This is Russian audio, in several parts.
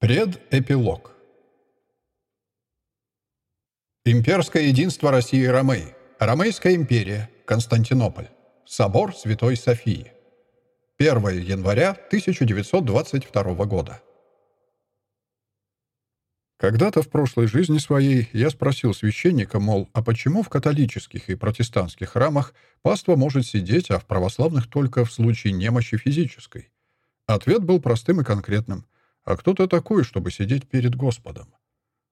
Предэпилог. Имперское единство России и Ромеи. Ромейская империя. Константинополь. Собор Святой Софии. 1 января 1922 года. Когда-то в прошлой жизни своей я спросил священника, мол, а почему в католических и протестантских храмах паства может сидеть, а в православных только в случае немощи физической? Ответ был простым и конкретным – а кто ты такой, чтобы сидеть перед Господом?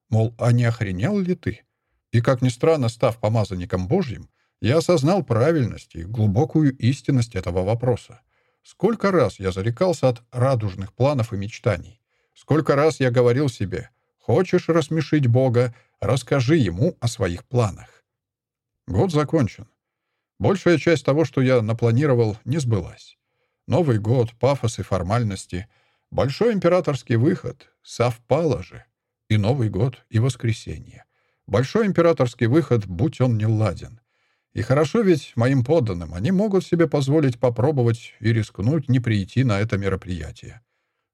Мол, а не охренел ли ты? И, как ни странно, став помазанником Божьим, я осознал правильность и глубокую истинность этого вопроса. Сколько раз я зарекался от радужных планов и мечтаний. Сколько раз я говорил себе, хочешь рассмешить Бога, расскажи Ему о своих планах. Год закончен. Большая часть того, что я напланировал, не сбылась. Новый год, пафос и формальности — Большой императорский выход. Совпало же. И Новый год, и воскресенье. Большой императорский выход, будь он не ладен. И хорошо ведь моим подданным, они могут себе позволить попробовать и рискнуть не прийти на это мероприятие.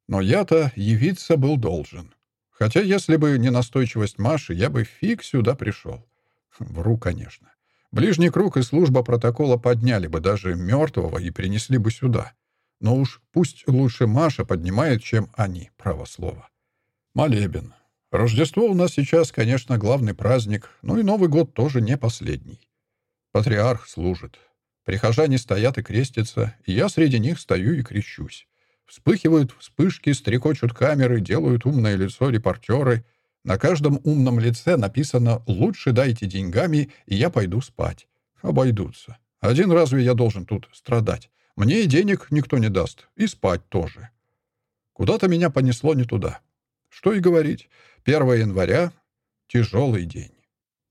Но я-то явиться был должен. Хотя если бы не настойчивость Маши, я бы фиг сюда пришел. Вру, конечно. Ближний круг и служба протокола подняли бы даже мертвого и принесли бы сюда. Но уж пусть лучше Маша поднимает, чем они, право слово. Молебен. Рождество у нас сейчас, конечно, главный праздник, но и Новый год тоже не последний. Патриарх служит. Прихожане стоят и крестятся, и я среди них стою и крещусь. Вспыхивают вспышки, стрекочут камеры, делают умное лицо репортеры. На каждом умном лице написано «Лучше дайте деньгами, и я пойду спать». Обойдутся. Один разве я должен тут страдать? Мне и денег никто не даст, и спать тоже. Куда-то меня понесло не туда. Что и говорить, 1 января — тяжелый день.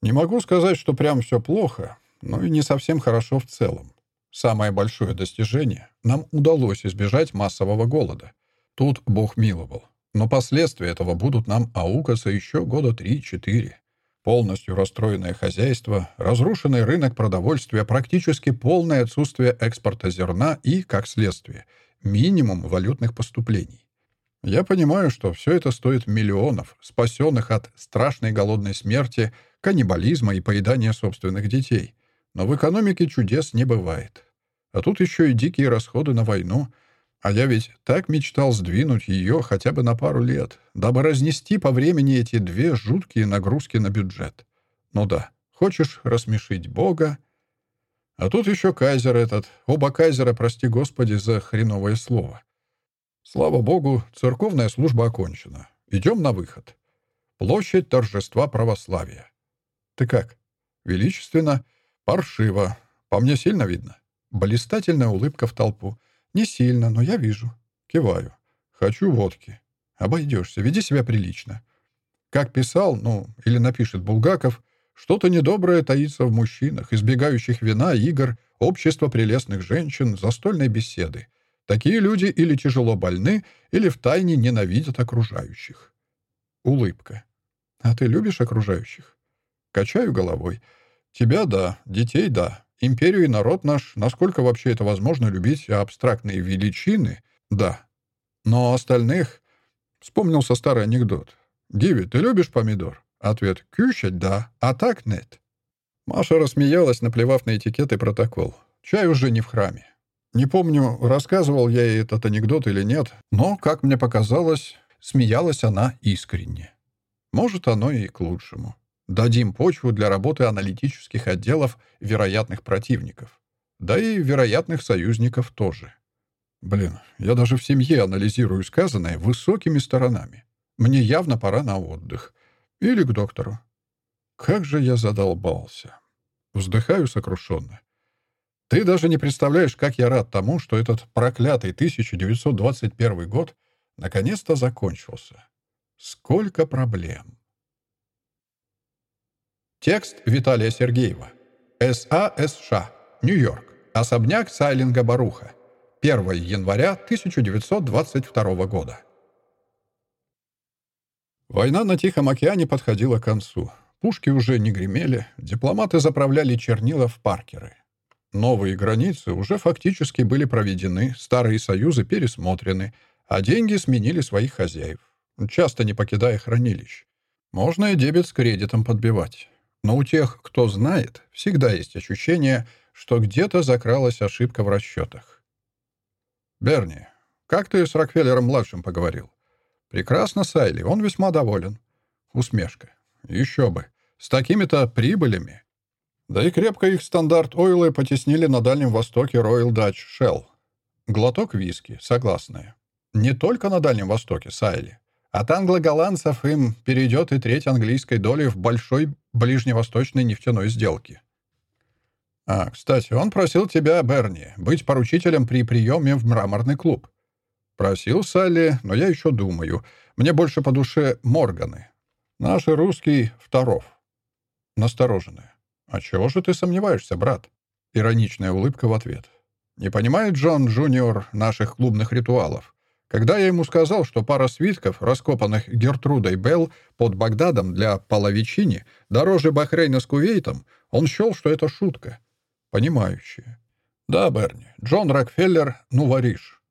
Не могу сказать, что прям все плохо, но и не совсем хорошо в целом. Самое большое достижение — нам удалось избежать массового голода. Тут Бог миловал. Но последствия этого будут нам аукаться еще года три-четыре полностью расстроенное хозяйство, разрушенный рынок продовольствия, практически полное отсутствие экспорта зерна и, как следствие, минимум валютных поступлений. Я понимаю, что все это стоит миллионов, спасенных от страшной голодной смерти, каннибализма и поедания собственных детей. Но в экономике чудес не бывает. А тут еще и дикие расходы на войну — а я ведь так мечтал сдвинуть ее хотя бы на пару лет, дабы разнести по времени эти две жуткие нагрузки на бюджет. Ну да, хочешь рассмешить Бога? А тут еще кайзер этот. Оба кайзера, прости господи, за хреновое слово. Слава богу, церковная служба окончена. Идем на выход. Площадь торжества православия. Ты как? Величественно? Паршиво. По мне сильно видно? Блистательная улыбка в толпу. «Не сильно, но я вижу». Киваю. «Хочу водки». «Обойдешься, веди себя прилично». Как писал, ну, или напишет Булгаков, что-то недоброе таится в мужчинах, избегающих вина, игр, общества прелестных женщин, застольной беседы. Такие люди или тяжело больны, или втайне ненавидят окружающих. Улыбка. «А ты любишь окружающих?» Качаю головой. «Тебя — да, детей — да, Империю и народ наш, насколько вообще это возможно любить абстрактные величины, да. Но остальных... Вспомнился старый анекдот. «Диви, ты любишь помидор?» Ответ «Кющать, да, а так нет». Маша рассмеялась, наплевав на этикет и протокол. Чай уже не в храме. Не помню, рассказывал я ей этот анекдот или нет, но, как мне показалось, смеялась она искренне. Может, оно и к лучшему. Дадим почву для работы аналитических отделов вероятных противников. Да и вероятных союзников тоже. Блин, я даже в семье анализирую сказанное высокими сторонами. Мне явно пора на отдых. Или к доктору. Как же я задолбался. Вздыхаю сокрушенно. Ты даже не представляешь, как я рад тому, что этот проклятый 1921 год наконец-то закончился. Сколько проблем. Текст Виталия Сергеева. САСШ. Нью-Йорк. Особняк Сайлинга Баруха. 1 января 1922 года. Война на Тихом океане подходила к концу. Пушки уже не гремели, дипломаты заправляли чернила в паркеры. Новые границы уже фактически были проведены, старые союзы пересмотрены, а деньги сменили своих хозяев. часто не покидая хранилищ. Можно и дебет с кредитом подбивать. Но у тех, кто знает, всегда есть ощущение, что где-то закралась ошибка в расчетах. «Берни, как ты с Рокфеллером-младшим поговорил?» «Прекрасно, Сайли, он весьма доволен». Усмешка. «Еще бы. С такими-то прибылями». Да и крепко их стандарт ойлы потеснили на Дальнем Востоке Royal Dutch Shell. Глоток виски, согласные. Не только на Дальнем Востоке, Сайли. От англо-голландцев им перейдет и треть английской доли в большой ближневосточной нефтяной сделке. А, кстати, он просил тебя, Берни, быть поручителем при приеме в мраморный клуб. Просил Салли, но я еще думаю. Мне больше по душе Морганы. Наш русский Второв. Настороженная. «А чего же ты сомневаешься, брат?» Ироничная улыбка в ответ. «Не понимает Джон Джуниор наших клубных ритуалов. Когда я ему сказал, что пара свитков, раскопанных Гертрудой Белл под Багдадом для половичини, дороже Бахрейна с Кувейтом, он счел, что это шутка. Понимающая. Да, Берни, Джон Рокфеллер, нувориш.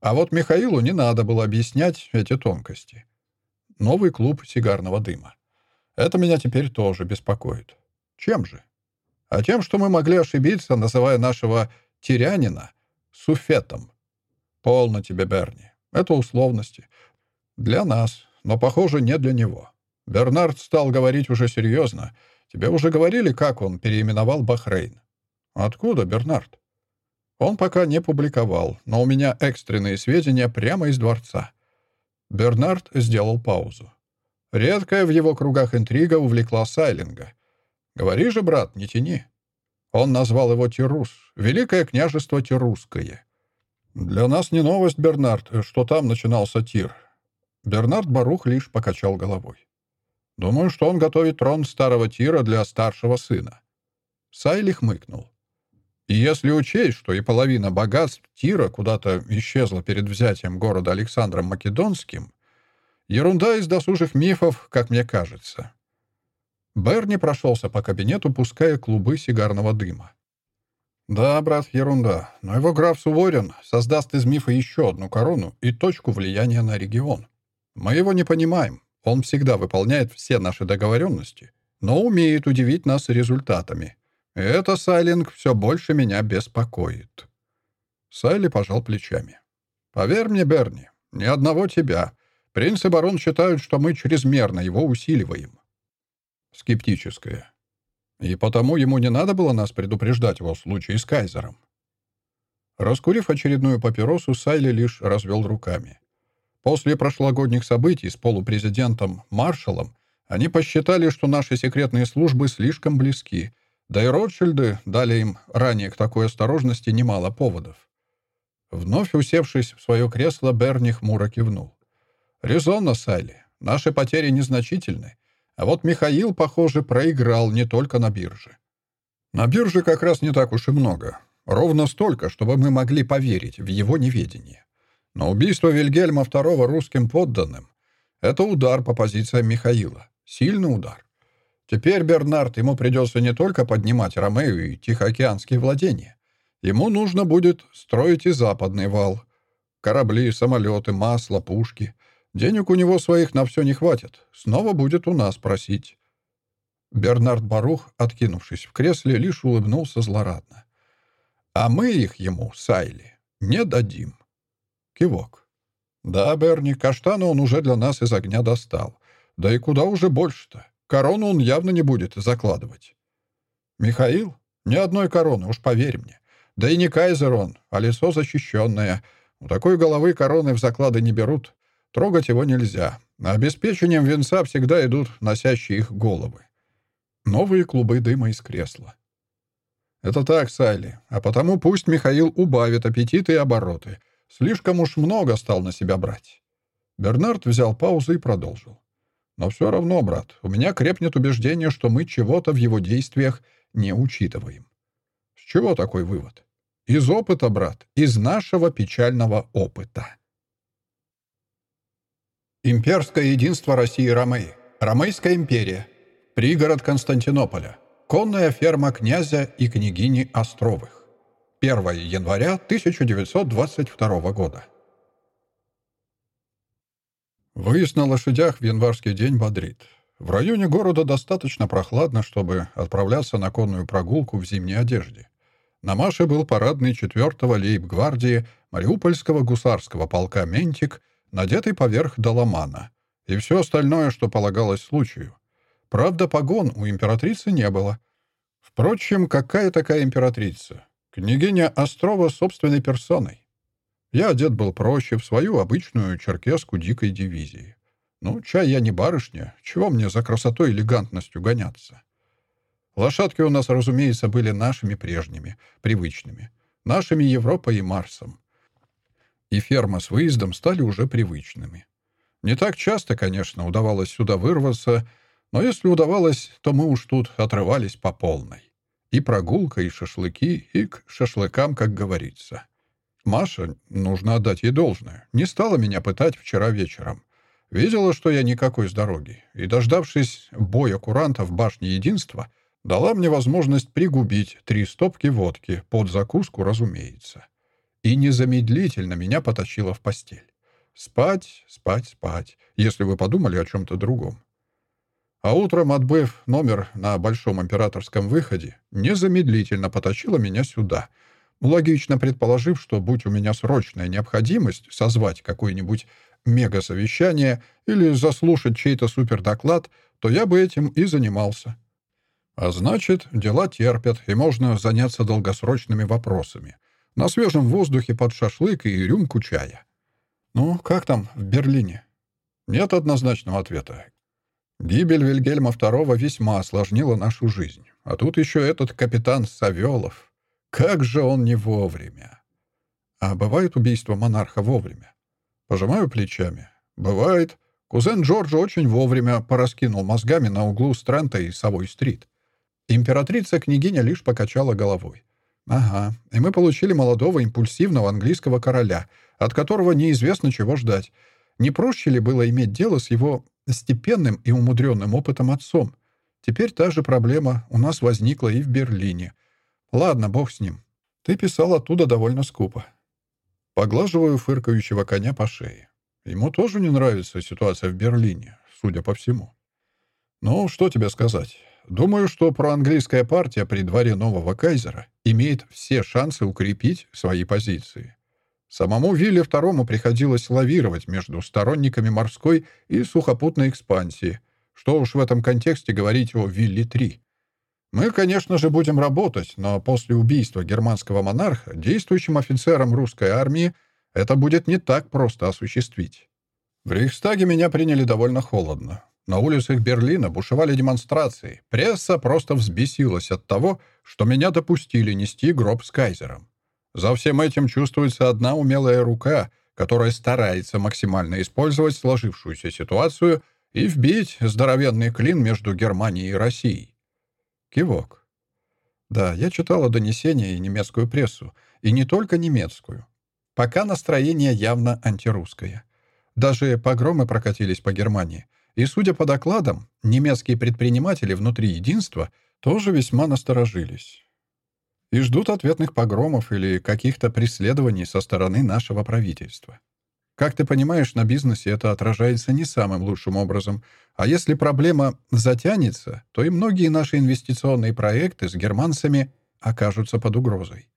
А вот Михаилу не надо было объяснять эти тонкости. Новый клуб сигарного дыма. Это меня теперь тоже беспокоит. Чем же? А тем, что мы могли ошибиться, называя нашего «тирянина» суфетом. Полно тебе, Берни. Это условности. Для нас, но, похоже, не для него. Бернард стал говорить уже серьезно. Тебе уже говорили, как он переименовал Бахрейн? Откуда, Бернард? Он пока не публиковал, но у меня экстренные сведения прямо из дворца. Бернард сделал паузу. Редкая в его кругах интрига увлекла Сайлинга. «Говори же, брат, не тяни». Он назвал его Тирус, Великое княжество Тирусское. «Для нас не новость, Бернард, что там начинался тир». Бернард Барух лишь покачал головой. «Думаю, что он готовит трон старого тира для старшего сына». Сайли хмыкнул. И если учесть, что и половина богатств Тира куда-то исчезла перед взятием города Александром Македонским, ерунда из досужих мифов, как мне кажется. Берни прошелся по кабинету, пуская клубы сигарного дыма. «Да, брат, ерунда. Но его граф Суворин создаст из мифа еще одну корону и точку влияния на регион. Мы его не понимаем. Он всегда выполняет все наши договоренности, но умеет удивить нас результатами. И это, Сайлинг, все больше меня беспокоит». Сайли пожал плечами. «Поверь мне, Берни, ни одного тебя. Принц и барон считают, что мы чрезмерно его усиливаем». Скептическое. И потому ему не надо было нас предупреждать в случае с Кайзером. Раскурив очередную папиросу, Сайли лишь развел руками. После прошлогодних событий с полупрезидентом Маршалом они посчитали, что наши секретные службы слишком близки, да и Ротшильды дали им ранее к такой осторожности немало поводов. Вновь усевшись в свое кресло, Берни хмуро кивнул. «Резонно, Сайли. Наши потери незначительны. А вот Михаил, похоже, проиграл не только на бирже. На бирже как раз не так уж и много. Ровно столько, чтобы мы могли поверить в его неведение. Но убийство Вильгельма II русским подданным — это удар по позициям Михаила. Сильный удар. Теперь Бернард ему придется не только поднимать Ромею и Тихоокеанские владения. Ему нужно будет строить и западный вал. Корабли, самолеты, масло, пушки — Денег у него своих на все не хватит. Снова будет у нас просить». Бернард Барух, откинувшись в кресле, лишь улыбнулся злорадно. «А мы их ему, Сайли, не дадим». Кивок. «Да, Берни, каштана он уже для нас из огня достал. Да и куда уже больше-то? Корону он явно не будет закладывать». «Михаил? Ни одной короны, уж поверь мне. Да и не кайзер он, а лицо защищенное. У такой головы короны в заклады не берут. Трогать его нельзя. Обеспечением венца всегда идут носящие их головы. Новые клубы дыма из кресла. Это так, Сайли. А потому пусть Михаил убавит аппетиты и обороты. Слишком уж много стал на себя брать. Бернард взял паузу и продолжил. Но все равно, брат, у меня крепнет убеждение, что мы чего-то в его действиях не учитываем. С чего такой вывод? Из опыта, брат, из нашего печального опыта. Имперское единство России и Ромеи. Ромейская империя. Пригород Константинополя. Конная ферма князя и княгини Островых. 1 января 1922 года. Выезд на лошадях в январский день бодрит. В районе города достаточно прохладно, чтобы отправляться на конную прогулку в зимней одежде. На Маше был парадный 4-го лейб-гвардии Мариупольского гусарского полка «Ментик», надетый поверх доломана, и все остальное, что полагалось случаю. Правда, погон у императрицы не было. Впрочем, какая такая императрица? Княгиня Острова собственной персоной. Я одет был проще, в свою обычную черкеску дикой дивизии. Ну, чай я не барышня, чего мне за красотой и элегантностью гоняться? Лошадки у нас, разумеется, были нашими прежними, привычными. Нашими Европой и Марсом. И ферма с выездом стали уже привычными. Не так часто, конечно, удавалось сюда вырваться, но если удавалось, то мы уж тут отрывались по полной. И прогулка, и шашлыки, и к шашлыкам, как говорится. Маша, нужно отдать ей должное, не стала меня пытать вчера вечером. Видела, что я никакой с дороги, и, дождавшись боя куранта в башне единства, дала мне возможность пригубить три стопки водки, под закуску, разумеется. И незамедлительно меня потащила в постель. Спать, спать, спать, если вы подумали о чем-то другом. А утром, отбыв номер на Большом императорском выходе, незамедлительно потащила меня сюда, логично предположив, что, будь у меня срочная необходимость созвать какое-нибудь мега-совещание или заслушать чей-то супердоклад, то я бы этим и занимался. А значит, дела терпят, и можно заняться долгосрочными вопросами. На свежем воздухе под шашлык и рюмку чая. Ну, как там в Берлине? Нет однозначного ответа. Гибель Вильгельма II весьма осложнила нашу жизнь. А тут еще этот капитан Савелов. Как же он не вовремя. А бывает убийство монарха вовремя? Пожимаю плечами. Бывает. Кузен Джорджа очень вовремя пораскинул мозгами на углу Стрэнта и Совой-стрит. Императрица-княгиня лишь покачала головой. «Ага, и мы получили молодого импульсивного английского короля, от которого неизвестно чего ждать. Не проще ли было иметь дело с его степенным и умудренным опытом отцом. Теперь та же проблема у нас возникла и в Берлине. Ладно, бог с ним. Ты писал оттуда довольно скупо. Поглаживаю фыркающего коня по шее. Ему тоже не нравится ситуация в Берлине, судя по всему. Ну, что тебе сказать? Думаю, что проанглийская партия при дворе нового кайзера имеет все шансы укрепить свои позиции. Самому Вилле II приходилось лавировать между сторонниками морской и сухопутной экспансии. Что уж в этом контексте говорить о Вилле-3. Мы, конечно же, будем работать, но после убийства германского монарха действующим офицерам русской армии это будет не так просто осуществить. В Рейхстаге меня приняли довольно холодно. На улицах Берлина бушевали демонстрации. Пресса просто взбесилась от того, что меня допустили нести гроб с кайзером. За всем этим чувствуется одна умелая рука, которая старается максимально использовать сложившуюся ситуацию и вбить здоровенный клин между Германией и Россией. Кивок. Да, я читала донесения и немецкую прессу, и не только немецкую. Пока настроение явно антирусское. Даже погромы прокатились по Германии. И, судя по докладам, немецкие предприниматели внутри единства тоже весьма насторожились и ждут ответных погромов или каких-то преследований со стороны нашего правительства. Как ты понимаешь, на бизнесе это отражается не самым лучшим образом, а если проблема затянется, то и многие наши инвестиционные проекты с германцами окажутся под угрозой.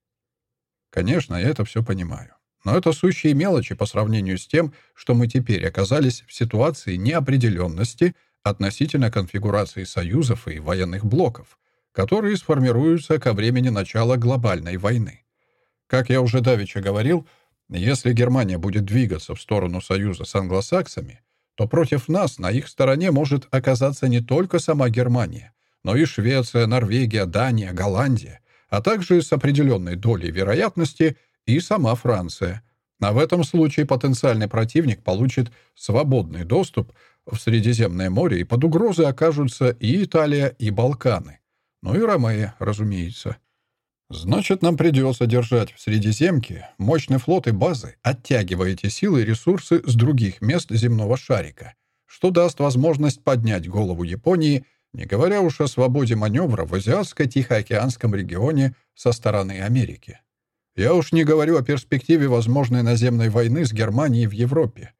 Конечно, я это все понимаю. Но это сущие мелочи по сравнению с тем, что мы теперь оказались в ситуации неопределенности относительно конфигурации союзов и военных блоков, которые сформируются ко времени начала глобальной войны. Как я уже давеча говорил, если Германия будет двигаться в сторону союза с англосаксами, то против нас на их стороне может оказаться не только сама Германия, но и Швеция, Норвегия, Дания, Голландия, а также с определенной долей вероятности и сама Франция. А в этом случае потенциальный противник получит свободный доступ в Средиземное море, и под угрозой окажутся и Италия, и Балканы. Ну и Ромея, разумеется. Значит, нам придется держать в Средиземке мощный флот и базы, оттягивая эти силы и ресурсы с других мест земного шарика, что даст возможность поднять голову Японии, не говоря уж о свободе маневра в Азиатско-Тихоокеанском регионе со стороны Америки. Я уж не говорю о перспективе возможной наземной войны с Германией в Европе.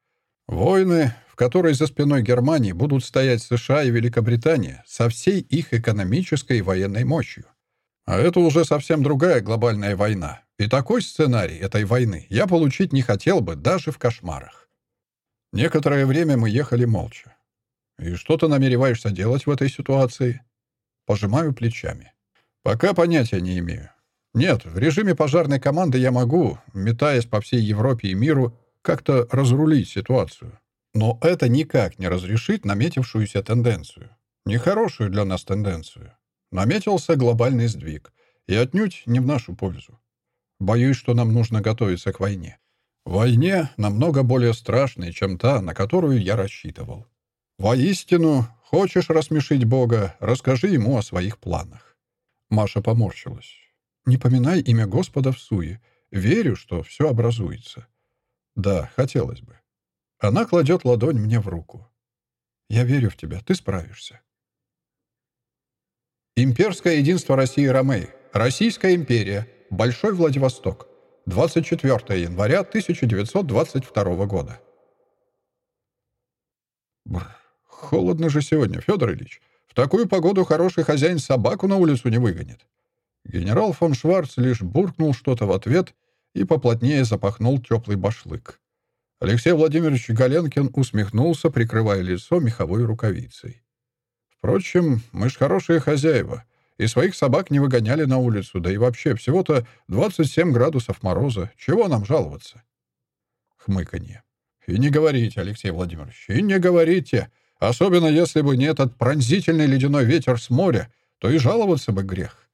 Войны, в которой за спиной Германии будут стоять США и Великобритания со всей их экономической и военной мощью. А это уже совсем другая глобальная война. И такой сценарий этой войны я получить не хотел бы даже в кошмарах. Некоторое время мы ехали молча. «И что ты намереваешься делать в этой ситуации?» Пожимаю плечами. «Пока понятия не имею. Нет, в режиме пожарной команды я могу, метаясь по всей Европе и миру, как-то разрулить ситуацию. Но это никак не разрешит наметившуюся тенденцию. Нехорошую для нас тенденцию. Наметился глобальный сдвиг. И отнюдь не в нашу пользу. Боюсь, что нам нужно готовиться к войне. Войне намного более страшной, чем та, на которую я рассчитывал. Воистину, хочешь рассмешить Бога, расскажи ему о своих планах. Маша поморщилась. Не поминай имя Господа в суе. Верю, что все образуется. Да, хотелось бы. Она кладет ладонь мне в руку. Я верю в тебя, ты справишься. Имперское единство России и Ромеи. Российская империя. Большой Владивосток. 24 января 1922 года. Бррр. Холодно же сегодня, Федор Ильич. В такую погоду хороший хозяин собаку на улицу не выгонит. Генерал фон Шварц лишь буркнул что-то в ответ и поплотнее запахнул теплый башлык. Алексей Владимирович Галенкин усмехнулся, прикрывая лицо меховой рукавицей. «Впрочем, мы ж хорошие хозяева, и своих собак не выгоняли на улицу, да и вообще всего-то 27 градусов мороза. Чего нам жаловаться?» Хмыканье. «И не говорите, Алексей Владимирович, и не говорите. Особенно если бы не этот пронзительный ледяной ветер с моря, то и жаловаться бы грех.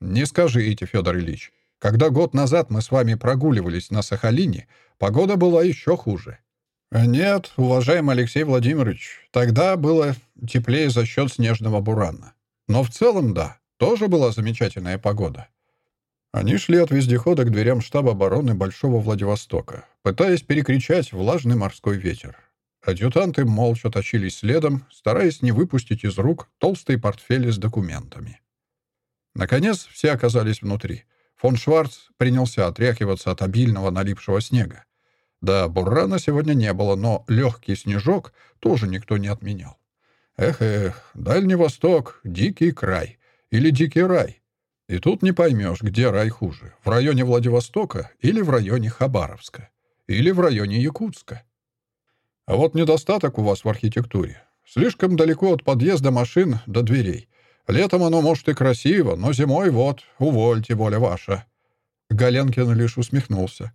Не скажите, Федор Ильич, когда год назад мы с вами прогуливались на Сахалине, погода была еще хуже. Нет, уважаемый Алексей Владимирович, тогда было теплее за счет снежного бурана. Но в целом, да, тоже была замечательная погода. Они шли от вездехода к дверям штаба обороны Большого Владивостока, пытаясь перекричать влажный морской ветер. Адъютанты молча тащились следом, стараясь не выпустить из рук толстые портфели с документами. Наконец, все оказались внутри. Фон Шварц принялся отряхиваться от обильного налипшего снега. Да, буррана сегодня не было, но легкий снежок тоже никто не отменял. Эх-эх, Дальний Восток — дикий край. Или дикий рай. И тут не поймешь, где рай хуже. В районе Владивостока или в районе Хабаровска. Или в районе Якутска. А вот недостаток у вас в архитектуре. Слишком далеко от подъезда машин до дверей. Летом оно, может, и красиво, но зимой вот, увольте, воля ваша». Галенкин лишь усмехнулся.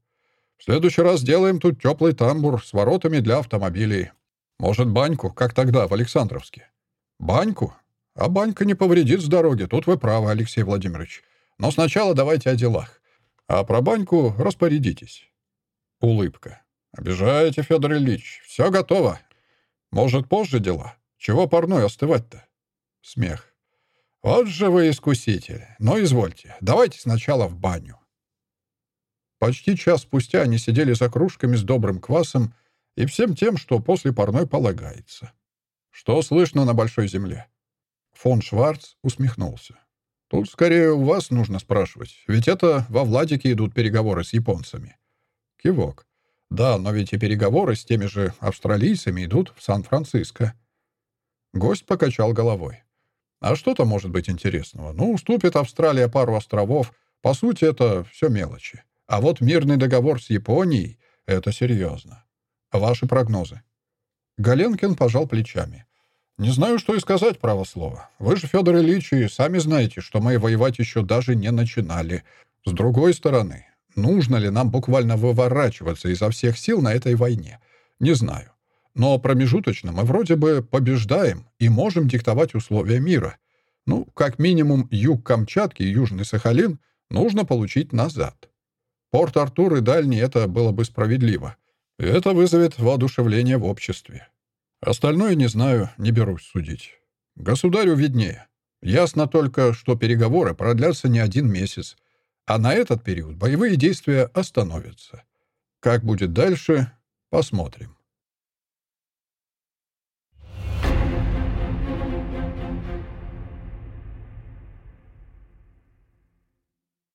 «В следующий раз сделаем тут теплый тамбур с воротами для автомобилей. Может, баньку, как тогда, в Александровске?» «Баньку? А банька не повредит с дороги, тут вы правы, Алексей Владимирович. Но сначала давайте о делах. А про баньку распорядитесь». Улыбка. «Обижаете, Федор Ильич. Все готово. Может, позже дела? Чего парной остывать-то?» Смех. «Вот же вы искуситель. Но извольте, давайте сначала в баню». Почти час спустя они сидели за кружками с добрым квасом и всем тем, что после парной полагается. «Что слышно на Большой Земле?» Фон Шварц усмехнулся. «Тут скорее у вас нужно спрашивать, ведь это во Владике идут переговоры с японцами». Кивок. Да, но ведь и переговоры с теми же австралийцами идут в Сан-Франциско. Гость покачал головой. А что там может быть интересного? Ну, уступит Австралия пару островов. По сути, это все мелочи. А вот мирный договор с Японией — это серьезно. Ваши прогнозы? Галенкин пожал плечами. «Не знаю, что и сказать, право слово. Вы же, Федор Ильич, и сами знаете, что мы воевать еще даже не начинали. С другой стороны, Нужно ли нам буквально выворачиваться изо всех сил на этой войне? Не знаю. Но промежуточно мы вроде бы побеждаем и можем диктовать условия мира. Ну, как минимум, юг Камчатки и Южный Сахалин нужно получить назад. Порт-Артур и Дальний — это было бы справедливо. Это вызовет воодушевление в обществе. Остальное не знаю, не берусь судить. Государю виднее. Ясно только, что переговоры продлятся не один месяц, а на этот период боевые действия остановятся. Как будет дальше, посмотрим.